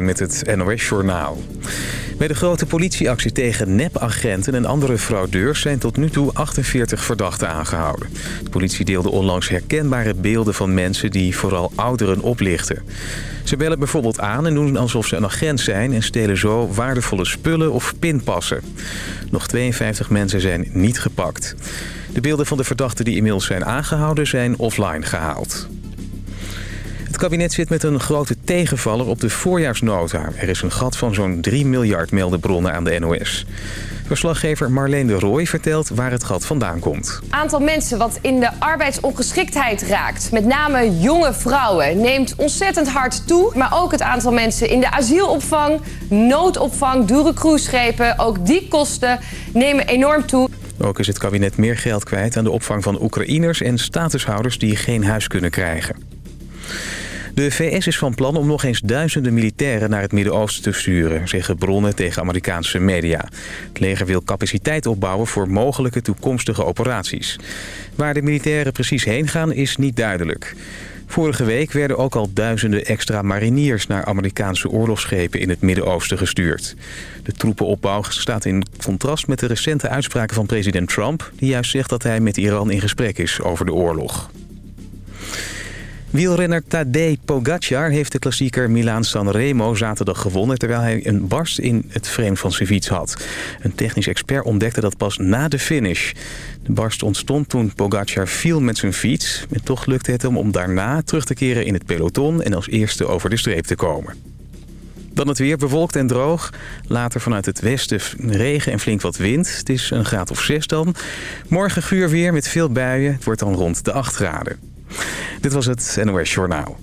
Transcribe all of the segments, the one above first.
met het NOS-journaal. Bij de grote politieactie tegen nepagenten en andere fraudeurs... zijn tot nu toe 48 verdachten aangehouden. De politie deelde onlangs herkenbare beelden van mensen... die vooral ouderen oplichten. Ze bellen bijvoorbeeld aan en doen alsof ze een agent zijn... en stelen zo waardevolle spullen of pinpassen. Nog 52 mensen zijn niet gepakt. De beelden van de verdachten die inmiddels zijn aangehouden... zijn offline gehaald. Het kabinet zit met een grote tegenvaller op de voorjaarsnota. Er is een gat van zo'n 3 miljard melden bronnen aan de NOS. Verslaggever Marleen de Rooij vertelt waar het gat vandaan komt. aantal mensen wat in de arbeidsongeschiktheid raakt, met name jonge vrouwen, neemt ontzettend hard toe. Maar ook het aantal mensen in de asielopvang, noodopvang, dure cruiseschepen, ook die kosten nemen enorm toe. Ook is het kabinet meer geld kwijt aan de opvang van Oekraïners en statushouders die geen huis kunnen krijgen. De VS is van plan om nog eens duizenden militairen naar het Midden-Oosten te sturen, zeggen bronnen tegen Amerikaanse media. Het leger wil capaciteit opbouwen voor mogelijke toekomstige operaties. Waar de militairen precies heen gaan is niet duidelijk. Vorige week werden ook al duizenden extra mariniers naar Amerikaanse oorlogsschepen in het Midden-Oosten gestuurd. De troepenopbouw staat in contrast met de recente uitspraken van president Trump... die juist zegt dat hij met Iran in gesprek is over de oorlog. Wielrenner Tadej Pogacar heeft de klassieker Milaan-San Remo zaterdag gewonnen... terwijl hij een barst in het frame van zijn fiets had. Een technisch expert ontdekte dat pas na de finish. De barst ontstond toen Pogacar viel met zijn fiets. En toch lukte het hem om daarna terug te keren in het peloton... en als eerste over de streep te komen. Dan het weer bewolkt en droog. Later vanuit het westen regen en flink wat wind. Het is een graad of 6 dan. Morgen guur weer met veel buien. Het wordt dan rond de 8 graden. Dit was het NOS Journaal.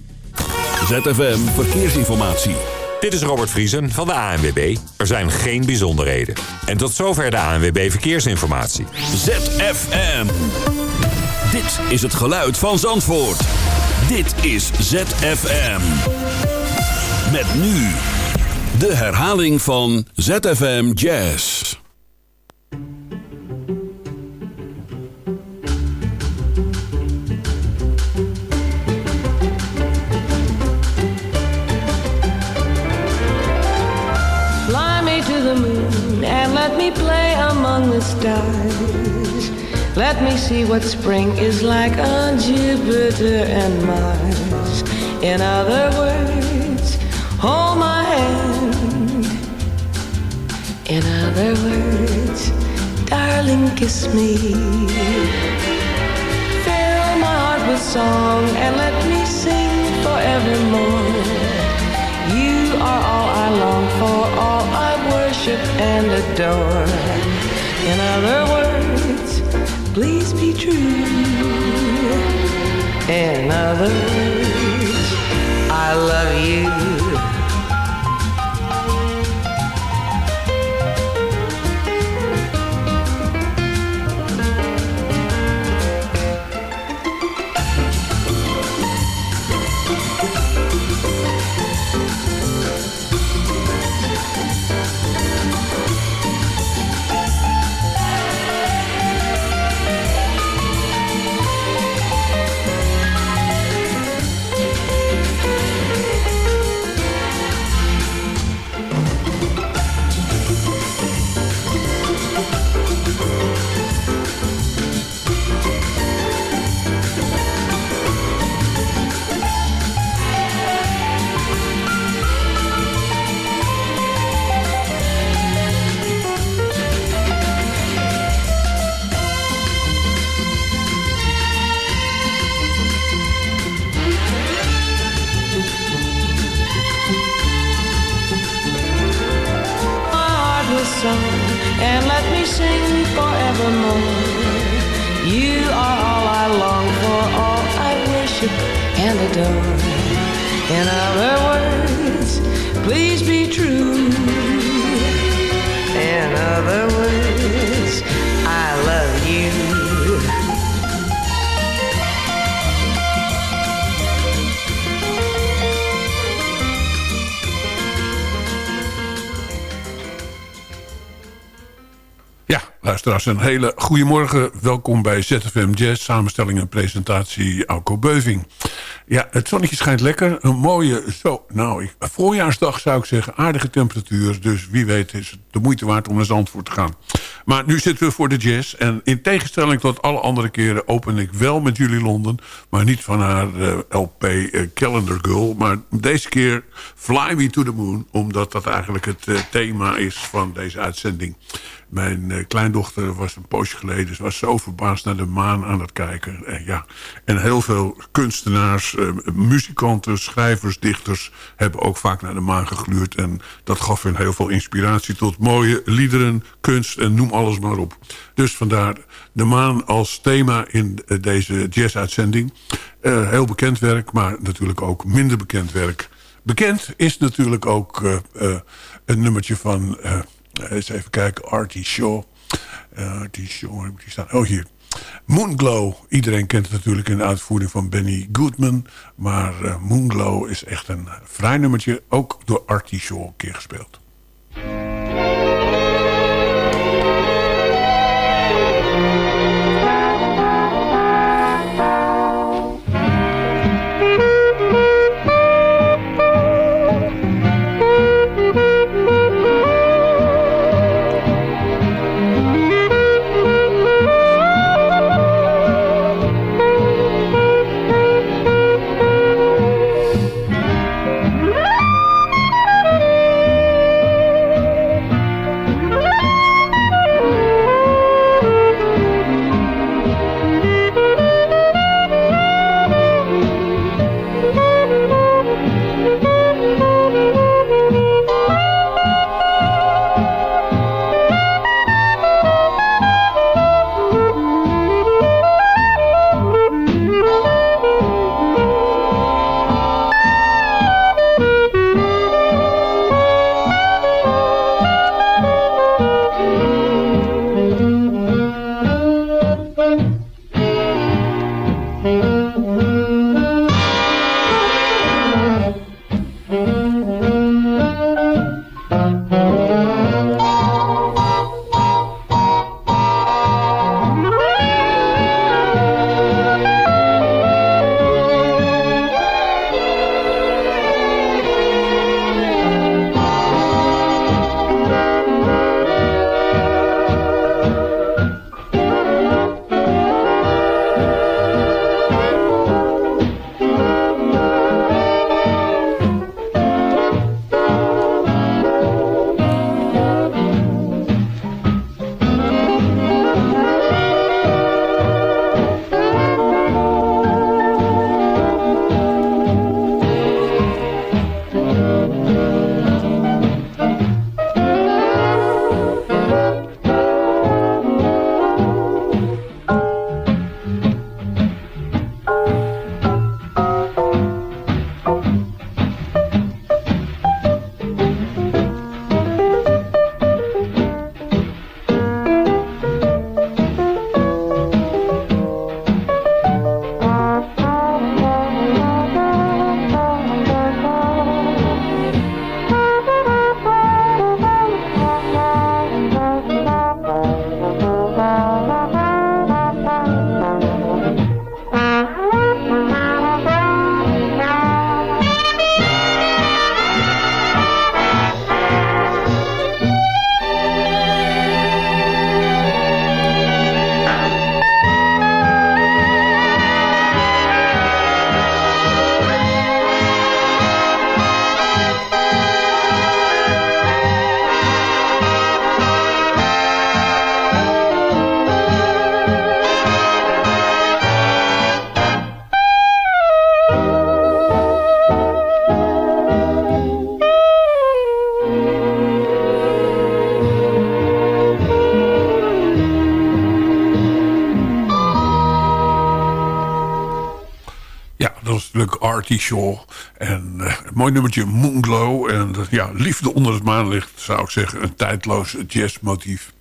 ZFM Verkeersinformatie. Dit is Robert Vriesen van de ANWB. Er zijn geen bijzonderheden. En tot zover de ANWB Verkeersinformatie. ZFM. Dit is het geluid van Zandvoort. Dit is ZFM. Met nu de herhaling van ZFM Jazz. The stars. Let me see what spring is like on Jupiter and Mars. In other words, hold my hand. In other words, darling, kiss me. Fill my heart with song and let me sing forevermore. You are all I long for, all I worship and adore. In other words, please be true. In other words, I love you. Een hele goede morgen. Welkom bij ZFM Jazz, samenstelling en presentatie Alco Beuving. Ja, het zonnetje schijnt lekker. Een mooie, zo, nou, voorjaarsdag zou ik zeggen. Aardige temperatuur. Dus wie weet is het de moeite waard om naar Zandvoort te gaan. Maar nu zitten we voor de jazz. En in tegenstelling tot alle andere keren open ik wel met Julie Londen. Maar niet van haar uh, LP uh, Calendar Girl. Maar deze keer Fly Me to the Moon. Omdat dat eigenlijk het uh, thema is van deze uitzending. Mijn kleindochter was een poosje geleden... Ze was zo verbaasd naar de maan aan het kijken. En, ja, en heel veel kunstenaars, muzikanten, schrijvers, dichters... hebben ook vaak naar de maan gegluurd. En dat gaf hen heel veel inspiratie tot mooie liederen, kunst... en noem alles maar op. Dus vandaar de maan als thema in uh, deze jazz-uitzending. heel bekend werk, maar natuurlijk ook minder bekend werk. Bekend is natuurlijk ook een nummertje van... Eens even kijken, Artie Shaw. Artie Shaw, ik die staan? Oh, hier. Moonglow. Iedereen kent het natuurlijk in de uitvoering van Benny Goodman. Maar Moonglow is echt een vrij nummertje. Ook door Artie Shaw een keer gespeeld. Artie Shaw. En een mooi nummertje Moonglow. En uh, ja, liefde onder het maanlicht zou ik zeggen. Een tijdloos jazzmotief.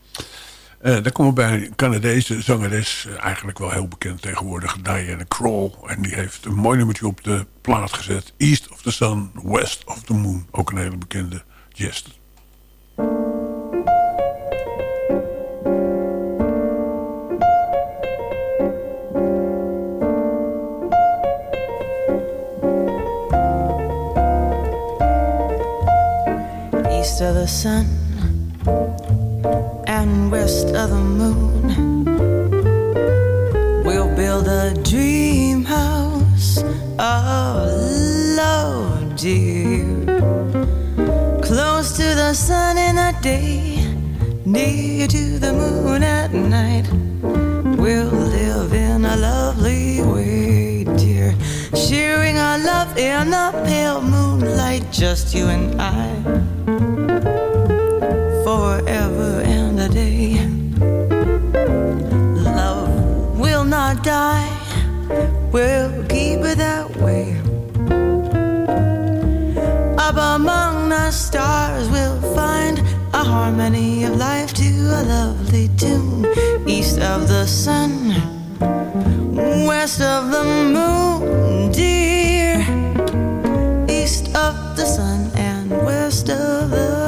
Uh, dan komen we bij een Canadese zangeres. eigenlijk wel heel bekend tegenwoordig. Diana Krall. En die heeft een mooi nummertje op de plaat gezet. East of the Sun, West of the Moon. Ook een hele bekende jazz. East of the sun and west of the moon. We'll build a dream house of love, dear. Close to the sun in the day, near to the moon at night. We'll live in a lovely way, dear. Sharing our love in the pale moonlight, just you and I. Forever and a day. Love will not die, we'll keep it that way. Up among the stars, we'll find a harmony of life to a lovely tune. East of the sun, west of the moon, dear. East of the sun and west of the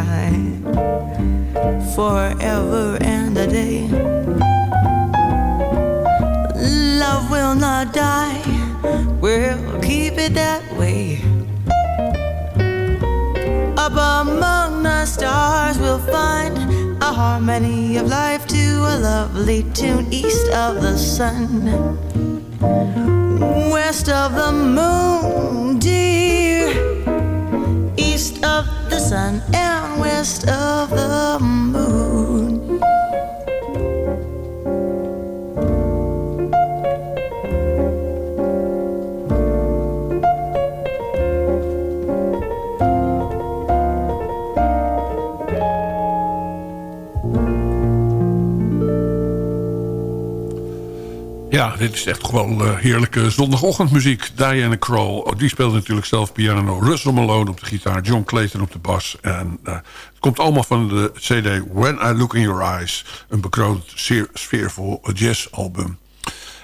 I. Forever and a day. Love will not die, we'll keep it that way. Up among the stars, we'll find a harmony of life to a lovely tune east of the sun, west of the moon, dear. East of the sun and west gewoon uh, heerlijke zondagochtendmuziek. Diana Kroll, oh, die speelt natuurlijk zelf piano. Russell Malone op de gitaar, John Clayton op de bas. En uh, het komt allemaal van de cd When I Look In Your Eyes. Een bekroond, zeer sfeervol jazzalbum.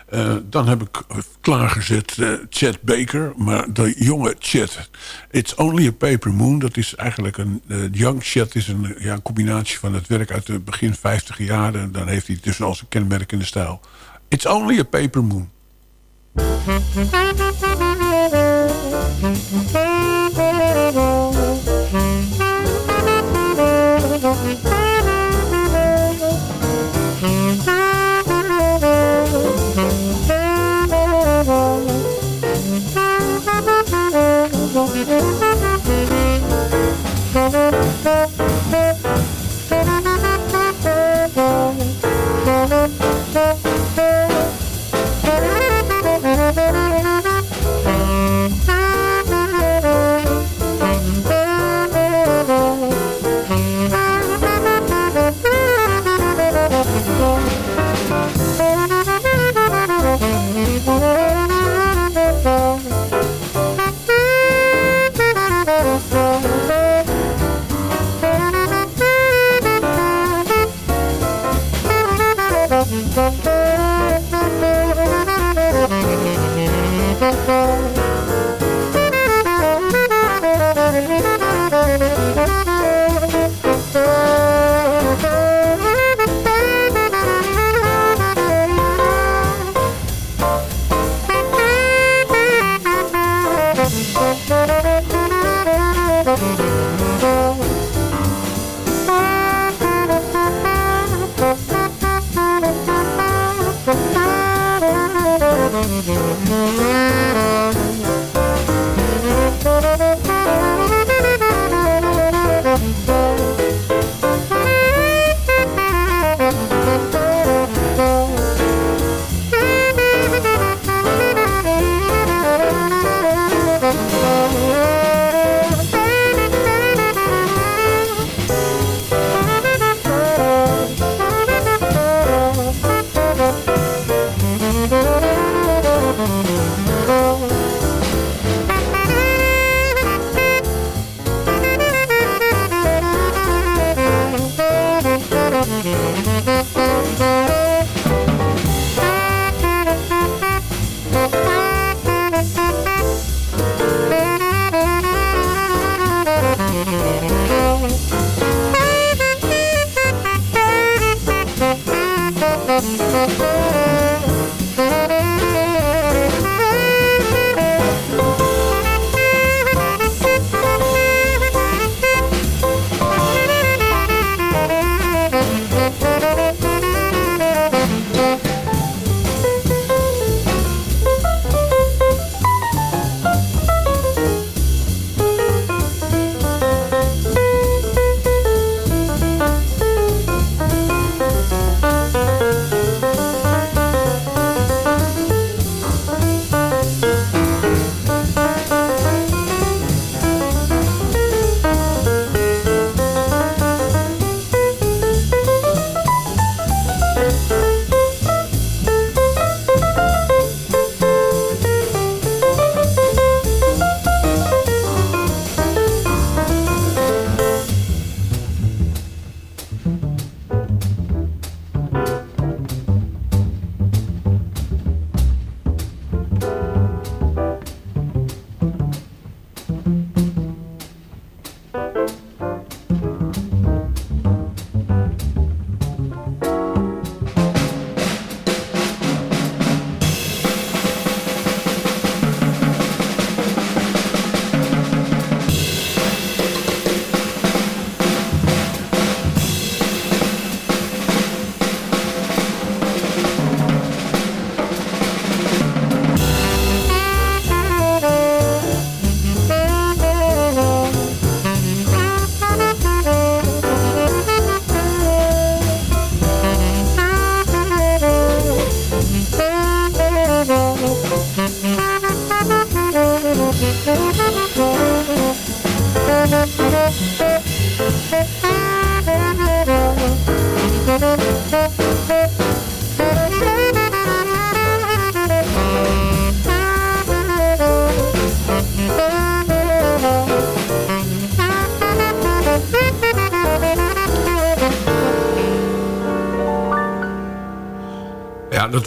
Eh, dan heb ik klaargezet uh, Chet Baker. Maar de jonge Chet, It's Only a Paper Moon. Dat is eigenlijk een... Uh, young Chet is een ja, combinatie van het werk uit de begin 50 jaren. En dan heeft hij dus als een kenmerkende stijl. It's Only a Paper Moon. Thank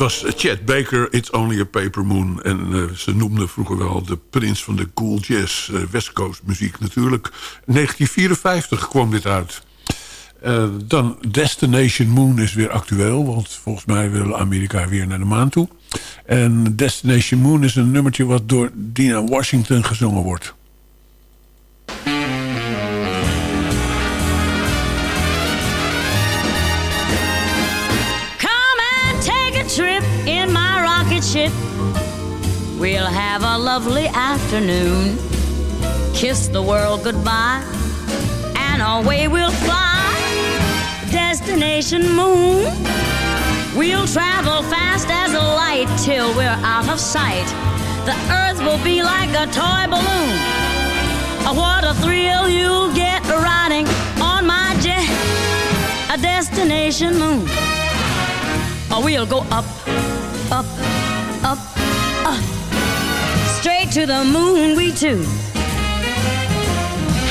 was Chet Baker, It's Only a Paper Moon. En uh, ze noemden vroeger wel de prins van de cool jazz. Uh, West Coast muziek natuurlijk. 1954 kwam dit uit. Uh, dan Destination Moon is weer actueel. Want volgens mij wil Amerika weer naar de maan toe. En Destination Moon is een nummertje wat door Dina Washington gezongen wordt. Ship. We'll have a lovely afternoon. Kiss the world goodbye, and away we'll fly. Destination moon. We'll travel fast as a light till we're out of sight. The earth will be like a toy balloon. What a thrill you'll get riding on my jet. A destination moon. Oh, we'll go up, up, up, up. Straight to the moon, we two.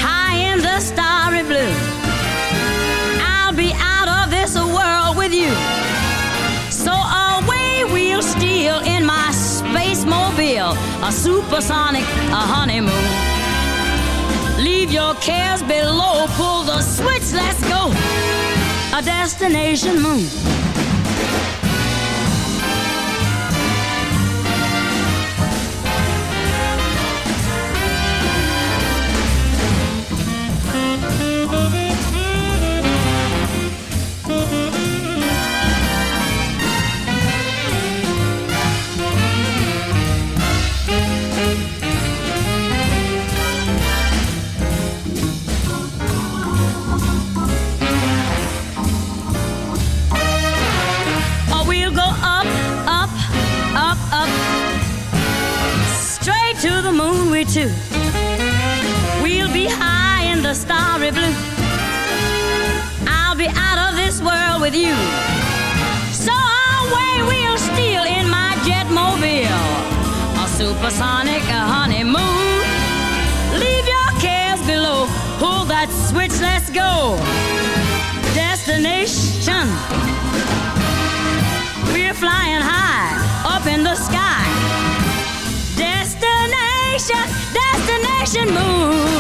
High in the starry blue. I'll be out of this world with you. So away we'll steal in my space mobile. A supersonic, a honeymoon. Leave your cares below, pull the switch, let's go. A destination moon. Supersonic honeymoon. Leave your cares below. Pull that switch, let's go. Destination. We're flying high up in the sky. Destination destination moon.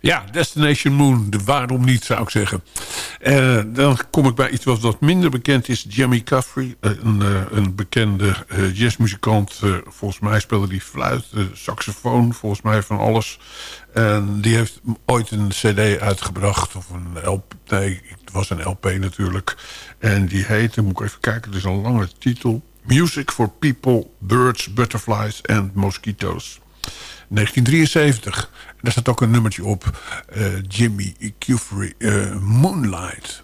Ja, Destination Moon. De waarom niet, zou ik zeggen. Uh, dan kom ik bij iets wat wat minder bekend is. Jimmy Caffrey, eh, een, uh, een bekende jazzmuzikant. volgens mij speelde die fluit, saxofoon, volgens mij van alles. En die heeft ooit een cd uitgebracht. Of een LP, nee, het was een LP natuurlijk. En die heette, moet ik even kijken, het is een lange titel. Music for People, Birds, Butterflies and Mosquitoes. 1973. En daar staat ook een nummertje op. Uh, Jimmy Cufrey, uh, Moonlight.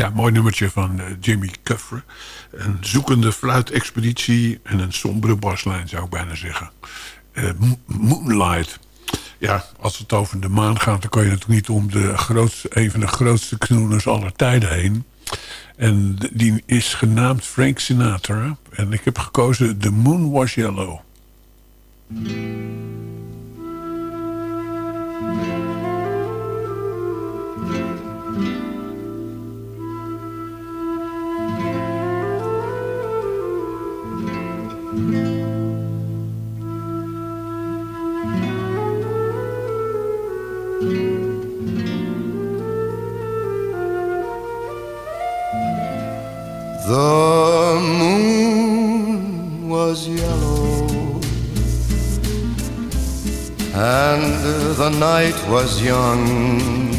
Ja, mooi nummertje van uh, Jimmy Cuffre. Een zoekende fluitexpeditie en een sombere baslijn zou ik bijna zeggen. Uh, Moonlight. Ja, als het over de maan gaat, dan kan je natuurlijk niet om de grootste, een van de grootste knoeners aller tijden heen. En die is genaamd Frank Sinatra. En ik heb gekozen The Moon Was Yellow. Was young.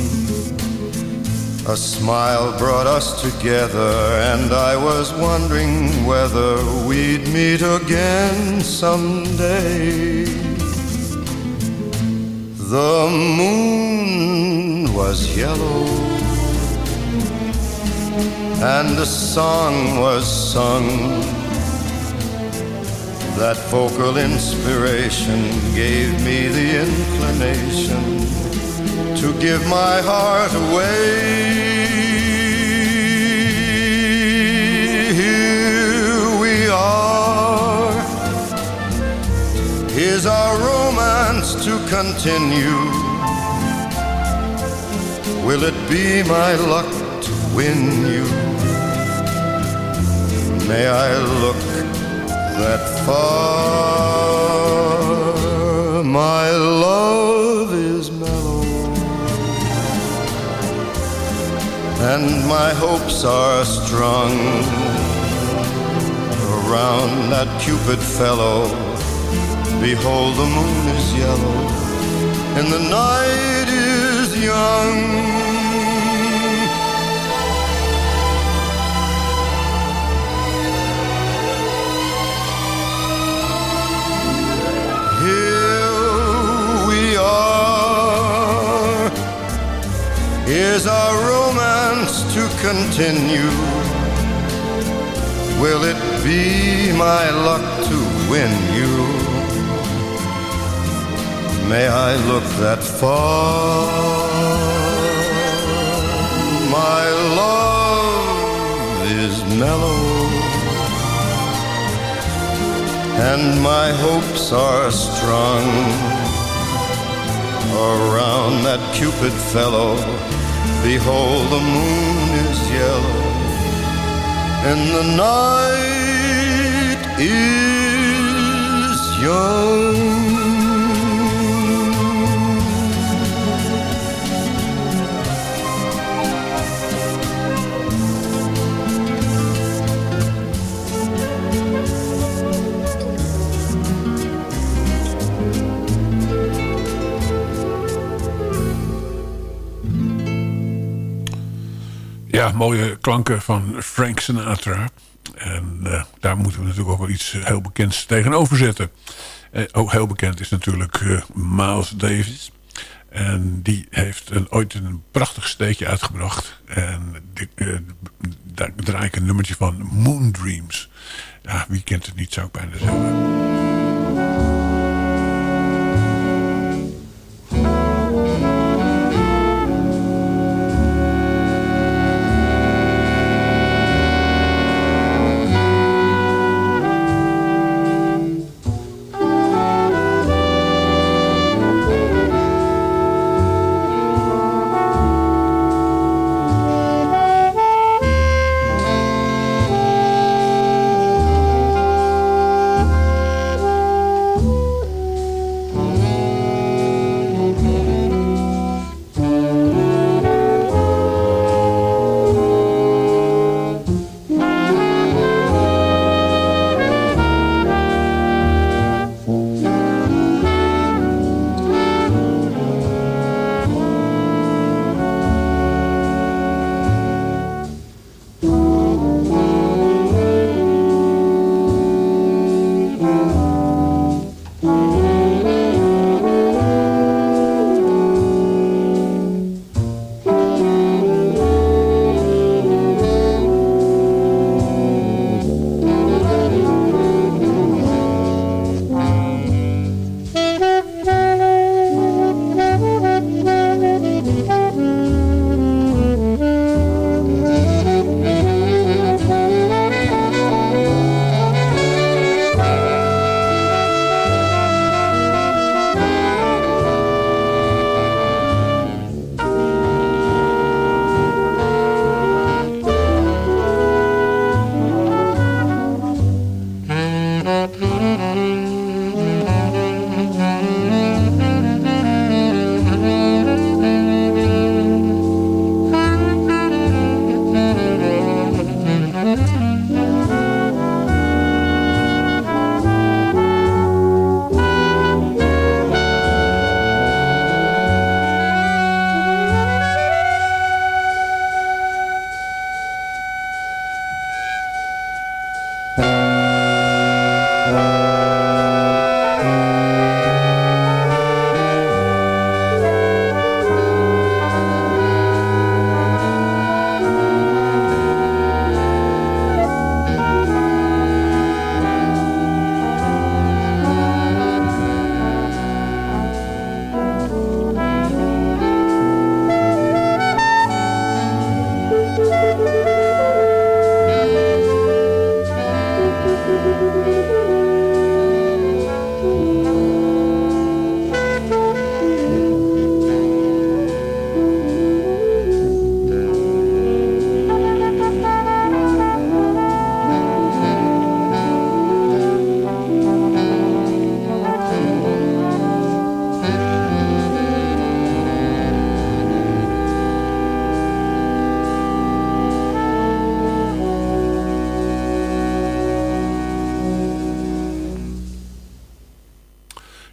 A smile brought us together, and I was wondering whether we'd meet again someday. The moon was yellow and a song was sung. That vocal inspiration gave me the inclination to give my heart away. Here we are. Is our romance to continue? Will it be my luck to win you? May I look that far? My love is mellow, and my hopes are strung around that Cupid fellow. Behold, the moon is yellow, and the night is young. Is our romance to continue? Will it be my luck to win you? May I look that far? My love is mellow, and my hopes are strung around that Cupid fellow Behold, the moon is yellow, and the night is young. Mooie klanken van Frank Sinatra. En uh, daar moeten we natuurlijk ook wel iets eh, heel bekends tegenover zetten. Uh, ook heel bekend is natuurlijk Miles Davis. En die heeft een, ooit een prachtig steekje uitgebracht. En daar draai ik een nummertje van Moon Dreams. Wie kent het niet, zou ik bijna zeggen.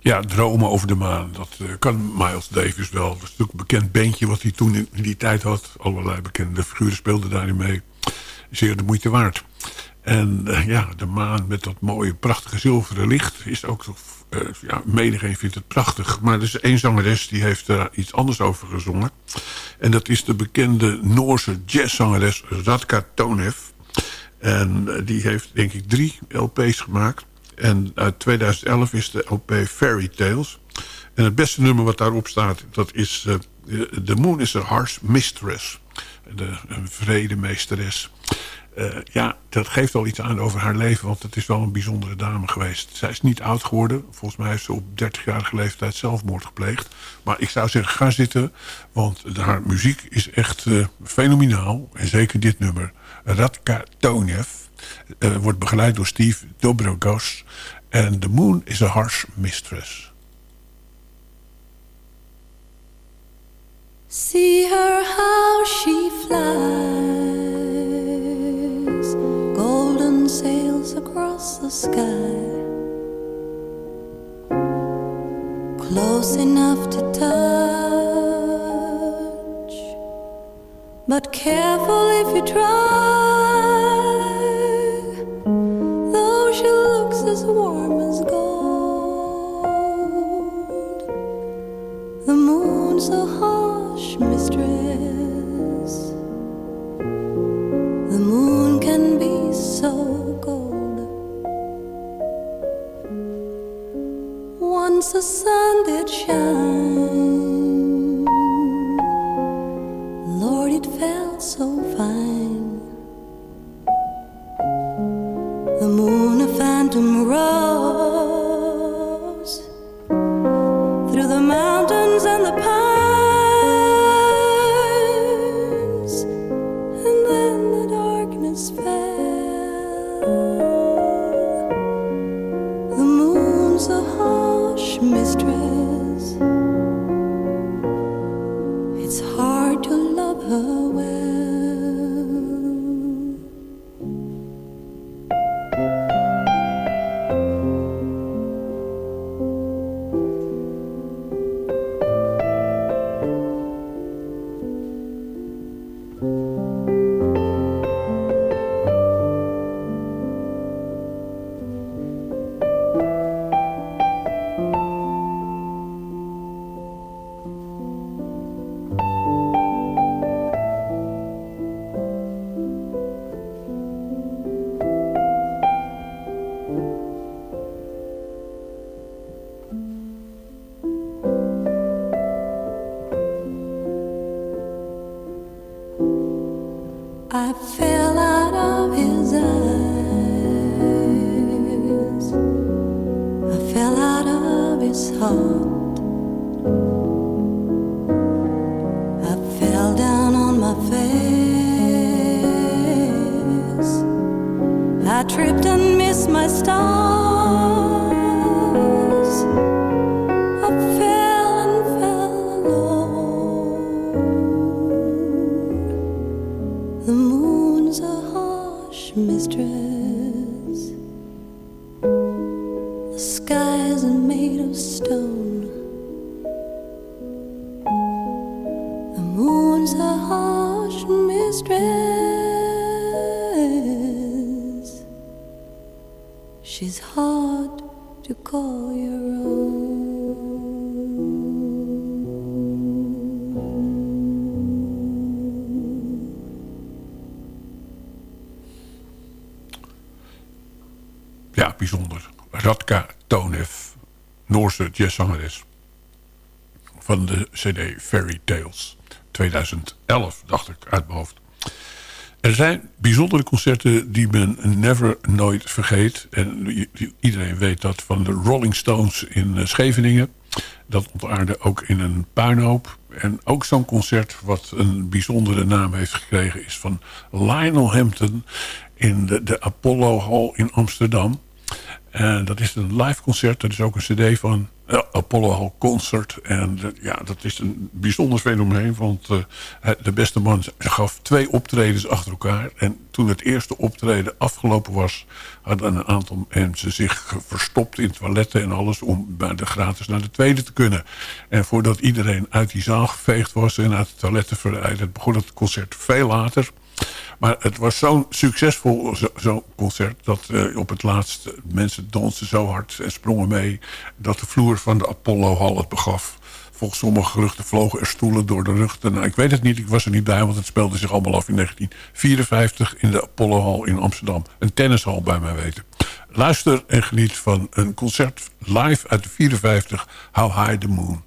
Ja, dromen over de maan. Dat eh, kan Miles Davis wel. Dat is natuurlijk een bekend bandje wat hij toen in, die tijd had. Allerlei bekende figuren speelden daarin mee. Zeer de moeite waard. En eh, ja, de maan met dat mooie, prachtige zilveren licht... is ook toch... Uh, ja, menigeen vindt het prachtig. Maar er is één zangeres die heeft daar iets anders over gezongen. En dat is de bekende Noorse jazzzangeres Radka Tonev. En die heeft denk ik drie LP's gemaakt. En uit 2011 is de LP Fairy Tales. En het beste nummer wat daarop staat, dat is... Uh, The Moon is a Harsh Mistress. De, een vredemeesteres. Uh, ja, dat geeft wel iets aan over haar leven, want het is wel een bijzondere dame geweest. Zij is niet oud geworden. Volgens mij heeft ze op 30-jarige leeftijd zelfmoord gepleegd. Maar ik zou zeggen, ga zitten, want haar muziek is echt uh, fenomenaal. En zeker dit nummer, Radka Tonev. Uh, wordt begeleid door Steve Dobrogos. En The Moon is a Harsh Mistress. See her how she flies Golden sails across the sky Close enough to touch But careful if you try as warm as gold. The moon's a harsh mistress. The moon can be so cold. Once the sun did shine The moon's a harsh mistress. The sky isn't made of stone. Jazzzangeres. Van de cd Fairy Tales. 2011, dacht ik, uit mijn hoofd. Er zijn bijzondere concerten die men never nooit vergeet. En iedereen weet dat van de Rolling Stones in eh, Scheveningen. Dat ontaarde ook in een puinhoop. En ook zo'n concert wat een bijzondere naam heeft gekregen... is van Lionel Hampton in de, de Apollo Hall in Amsterdam. En dat is een live concert. Dat is ook een cd van uh, Apollo Hall Concert. En ja, dat is een bijzonder fenomeen. Want uh, de beste man gaf twee optredens achter elkaar. En toen het eerste optreden afgelopen was... hadden een aantal mensen zich verstopt in toiletten en alles... om bij de gratis naar de tweede te kunnen. En voordat iedereen uit die zaal geveegd was... en uit de toiletten verwijderd... begon het concert veel later... Maar het was zo'n succesvol zo'n concert... dat uh, op het laatst mensen dansten zo hard en sprongen mee... dat de vloer van de Apollo-hal het begaf. Volgens sommige geruchten vlogen er stoelen door de lucht. Nou, ik weet het niet, ik was er niet bij... want het speelde zich allemaal af in 1954 in de Apollo-hal in Amsterdam. Een tennishal bij mij weten. Luister en geniet van een concert live uit de 54... How High the Moon.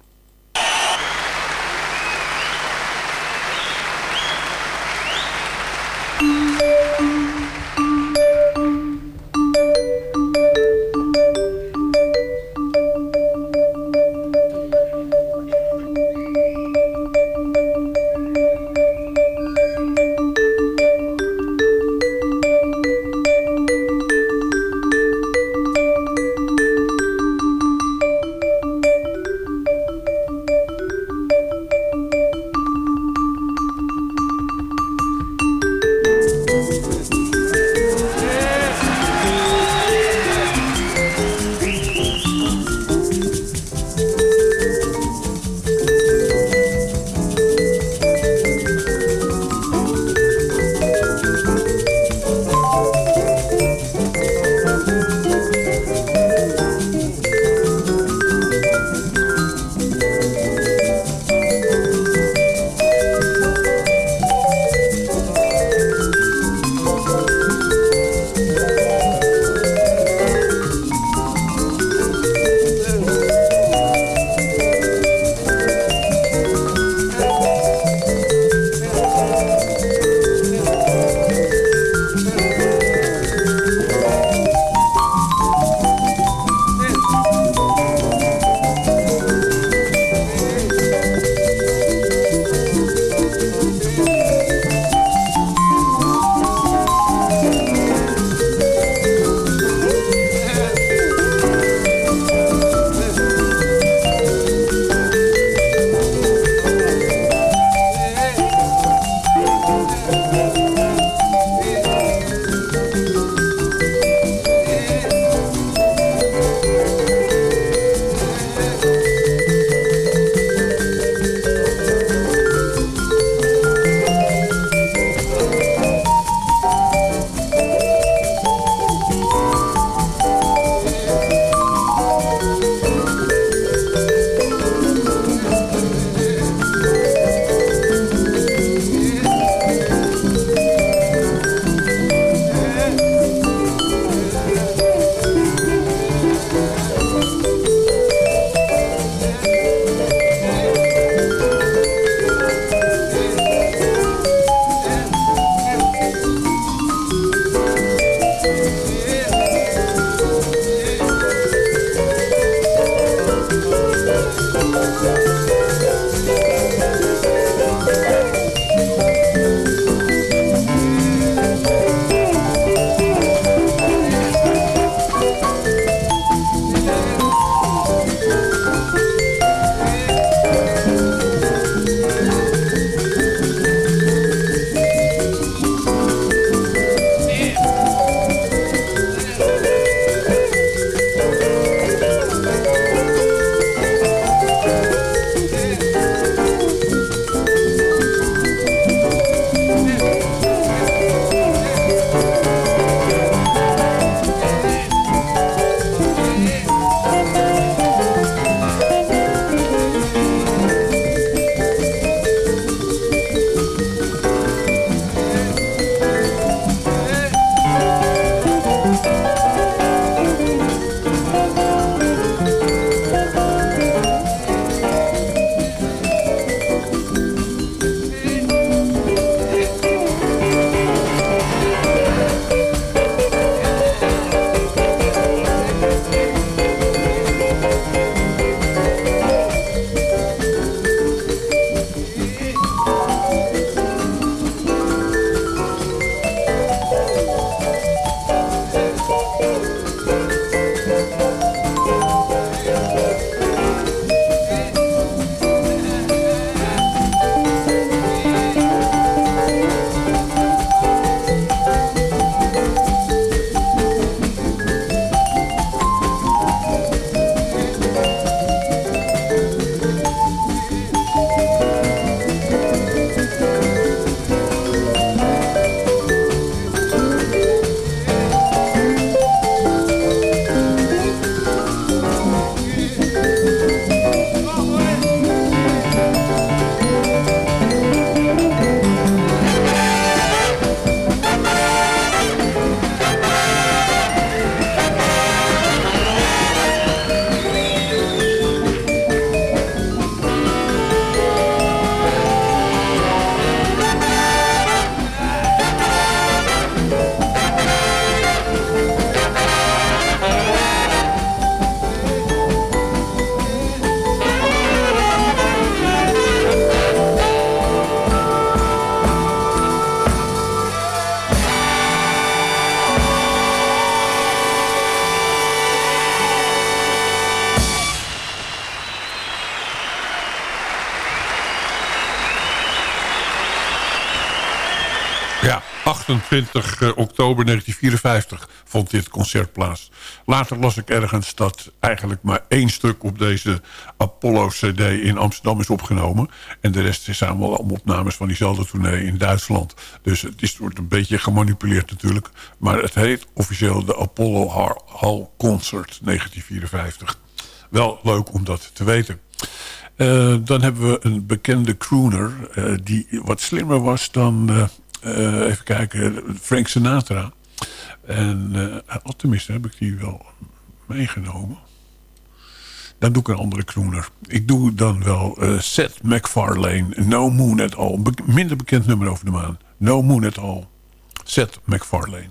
Ja, 28 eh, oktober 1954 vond dit concert plaats. Later las ik ergens dat eigenlijk maar één stuk op deze Apollo-cd in Amsterdam is opgenomen. En de rest is allemaal opnames van diezelfde tournee in Duitsland. Dus het is, wordt een beetje gemanipuleerd natuurlijk. Maar het heet officieel de Apollo Hall Concert 1954. Wel leuk om dat te weten. Uh, dan hebben we een bekende crooner... Uh, die wat slimmer was dan even kijken, Frank Sinatra. En uh, tenminste heb ik die wel meegenomen. Dan doe ik een andere crooner. Ik doe dan wel uh, Seth MacFarlane, No Moon at All. Minder bekend nummer over de maan. No Moon at All. Seth MacFarlane.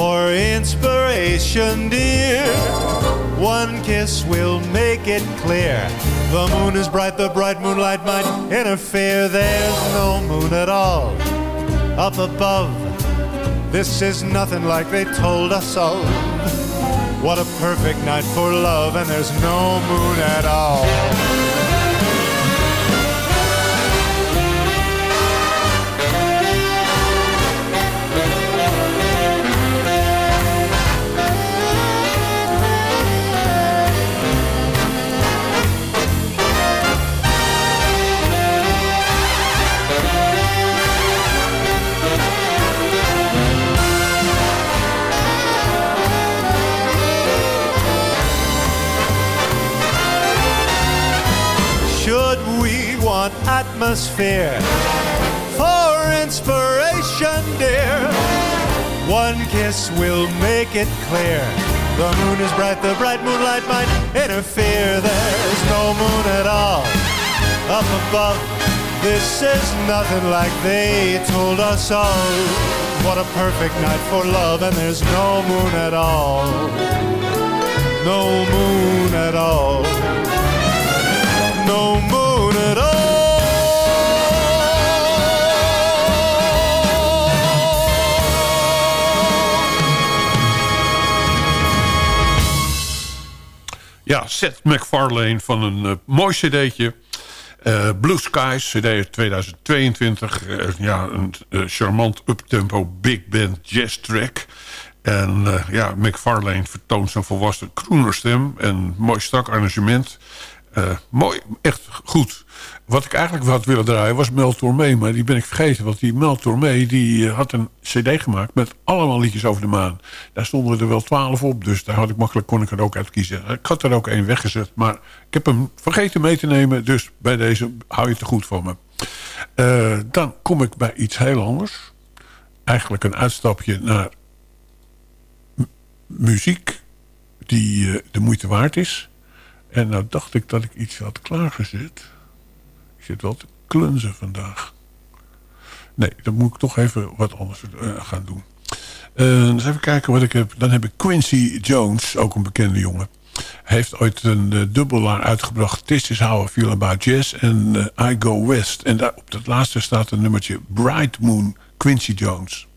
For inspiration, dear. One kiss will make it clear. The moon is bright, the bright moonlight might interfere. There's no moon at all up above. This is nothing like they told us of. What a perfect night for love, and there's no moon at all. Atmosphere for inspiration, dear. One kiss will make it clear. The moon is bright, the bright moonlight might interfere. There's no moon at all up above. This is nothing like they told us all. What a perfect night for love, and there's no moon at all. No moon at all. Ja, Seth MacFarlane van een uh, mooi cd'tje. Uh, Blue Skies, cd 2022. Uh, ja, een charmant uptempo big band jazz track. En ja, McFarlane vertoont zijn volwassen croonerstem. En mooi strak arrangement. mooi, echt goed. Wat ik eigenlijk had willen draaien was Mel Tormé. Maar die ben ik vergeten. Want die Mel Tormé die eh, had een cd gemaakt met allemaal liedjes over de maan. Daar stonden er wel twaalf op. Dus daar had ik makkelijk kon ik er ook uit kiezen. Ik had er ook één weggezet. Maar ik heb hem vergeten mee te nemen. Dus bij deze hou je het te goed van me. Uh, dan kom ik bij iets heel anders. Eigenlijk een uitstapje naar muziek die uh, de moeite waard is. En nou dacht ik dat ik iets had klaargezet zit te klunzen vandaag. Nee, dan moet ik toch even wat anders uh, gaan doen. Uh, eens even kijken wat ik heb. Dan heb ik Quincy Jones, ook een bekende jongen. Hij heeft ooit een uh, dubbelaar uitgebracht. This is how I feel about jazz. En I go west. En daar, op dat laatste staat een nummertje Bright Moon Quincy Jones.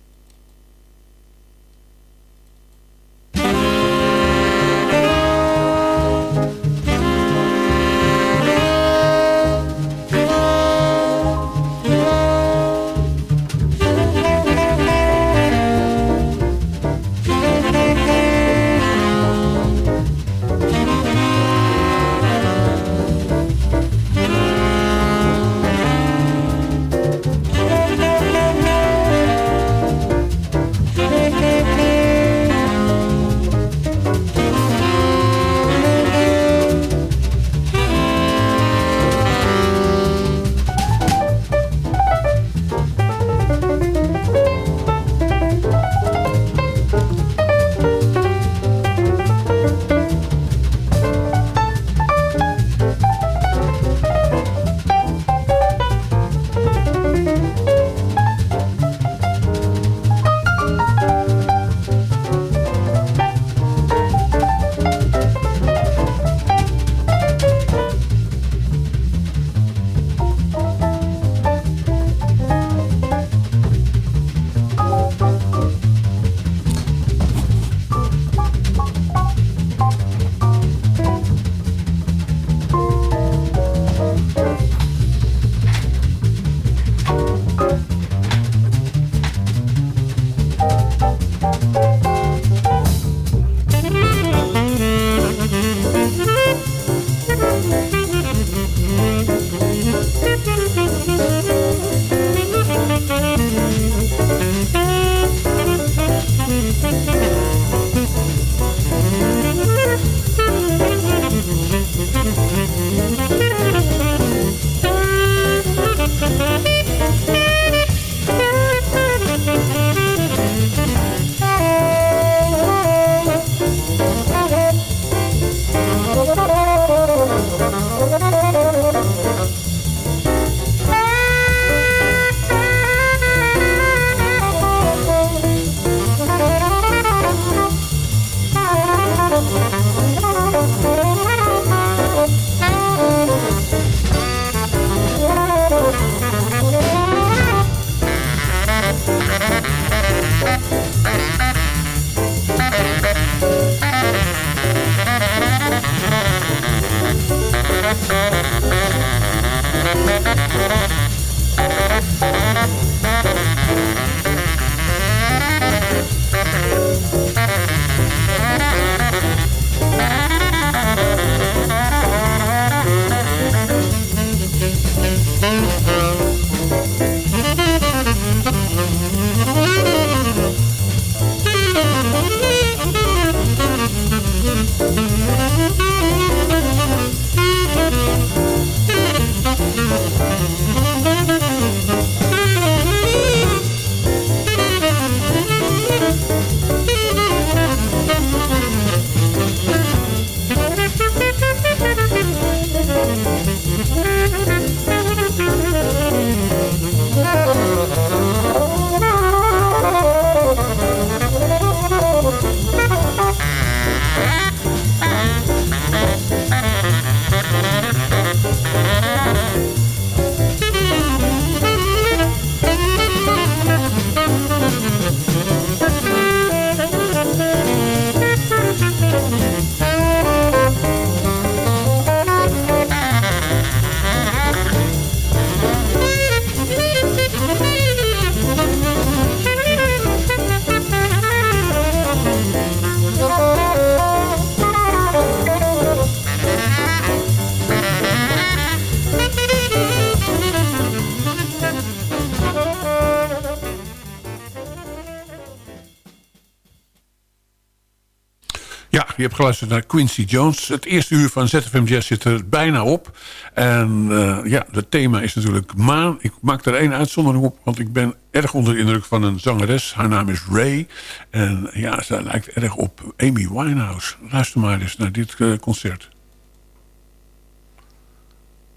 Je hebt geluisterd naar Quincy Jones. Het eerste uur van ZFM Jazz zit er bijna op. En uh, ja, het thema is natuurlijk maan. Ik maak er één uitzondering op, want ik ben erg onder de indruk van een zangeres. Haar naam is Ray. En ja, ze lijkt erg op Amy Winehouse. Luister maar eens naar dit uh, concert.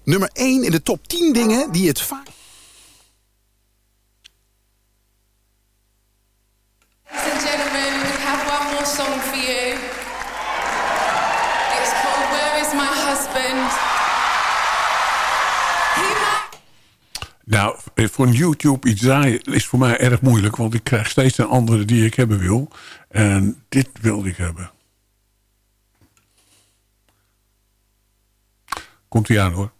Nummer 1 in de top 10 dingen die het vaak... Ladies Nou, voor een YouTube iets draaien is voor mij erg moeilijk. Want ik krijg steeds een andere die ik hebben wil. En dit wilde ik hebben. Komt ie aan hoor.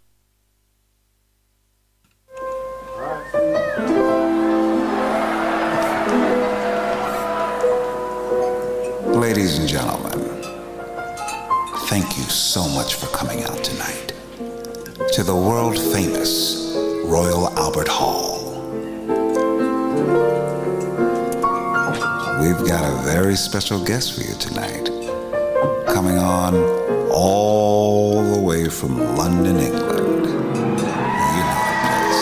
Special guest for you tonight, coming on all the way from London, England. You know the place.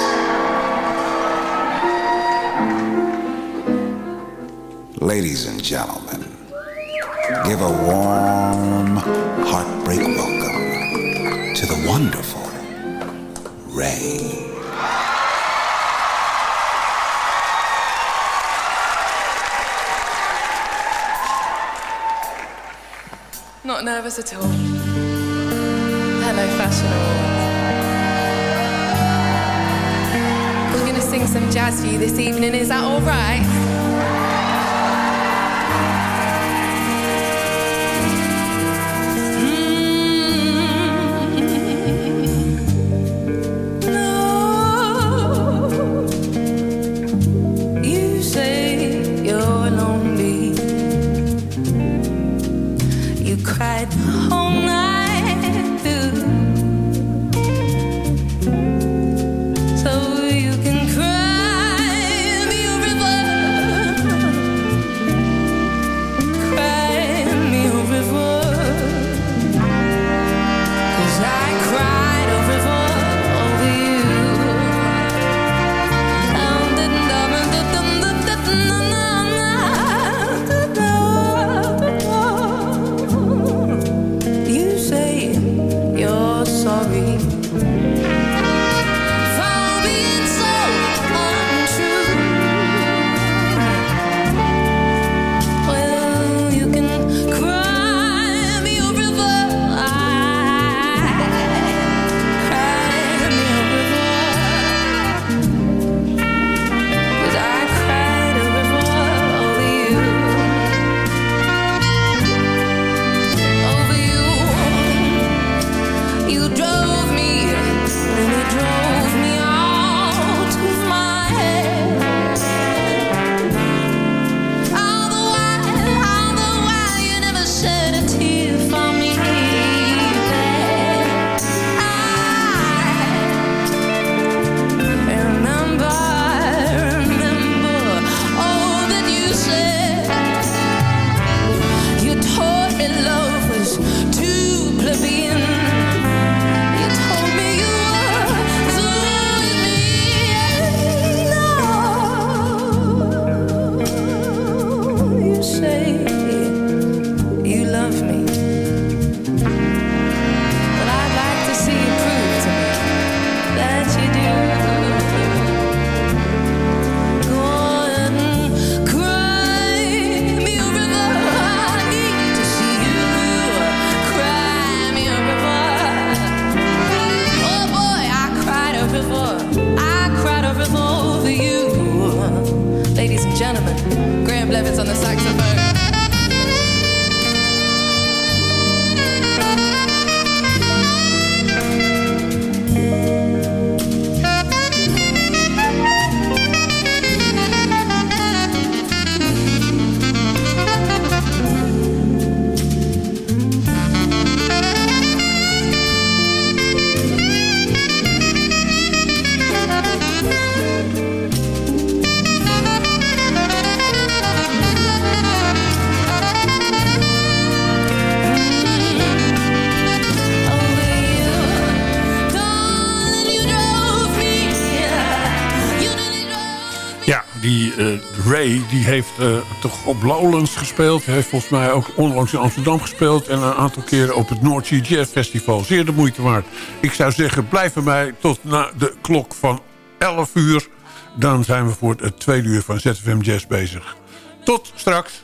Ladies and gentlemen, give a warm, heartbreak welcome to the wonderful Ray. Not nervous at all. Hello, Fashion Awards. We're to sing some jazz for you this evening. Is that all heeft eh, toch op Lowlands gespeeld. Hij heeft volgens mij ook onlangs in Amsterdam gespeeld. En een aantal keren op het Sea Jazz Festival. Zeer de moeite waard. Ik zou zeggen, blijf bij mij tot na de klok van 11 uur. Dan zijn we voor het tweede uur van ZFM Jazz bezig. Tot straks.